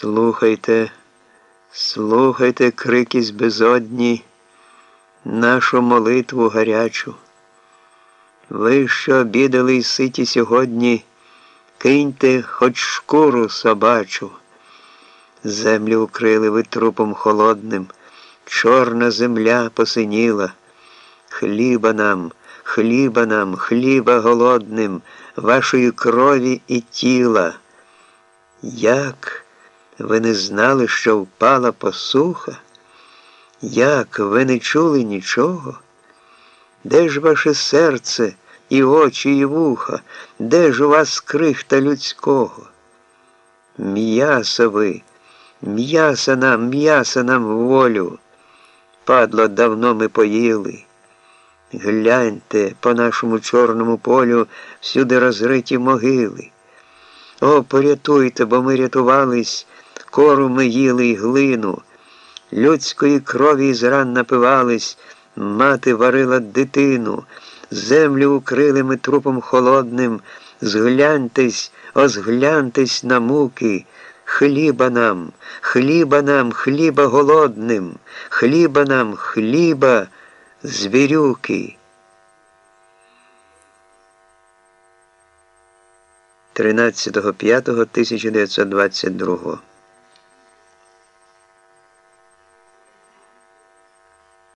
Слухайте, слухайте крики з безодні, нашу молитву гарячу. Ви, що обідали й ситі сьогодні, киньте хоч шкуру собачу. Землю укрили ви трупом холодним, чорна земля посиніла. Хліба нам, хліба нам, хліба голодним, вашої крові і тіла. Як? Ви не знали, що впала посуха? Як ви не чули нічого? Де ж ваше серце і очі, і вуха, де ж у вас крихта людського? М'ясо ви, м'яса нам, м'яса нам волю. Падло давно ми поїли. Гляньте по нашому чорному полю всюди розриті могили. О, порятуйте, бо ми рятувались кору ми їли й глину, людської крові з ран напивались, мати варила дитину, землю укрили ми трупом холодним, згляньтесь, озгляньтесь на муки, хліба нам, хліба нам, хліба голодним, хліба нам, хліба, звірюки. 13.05.1922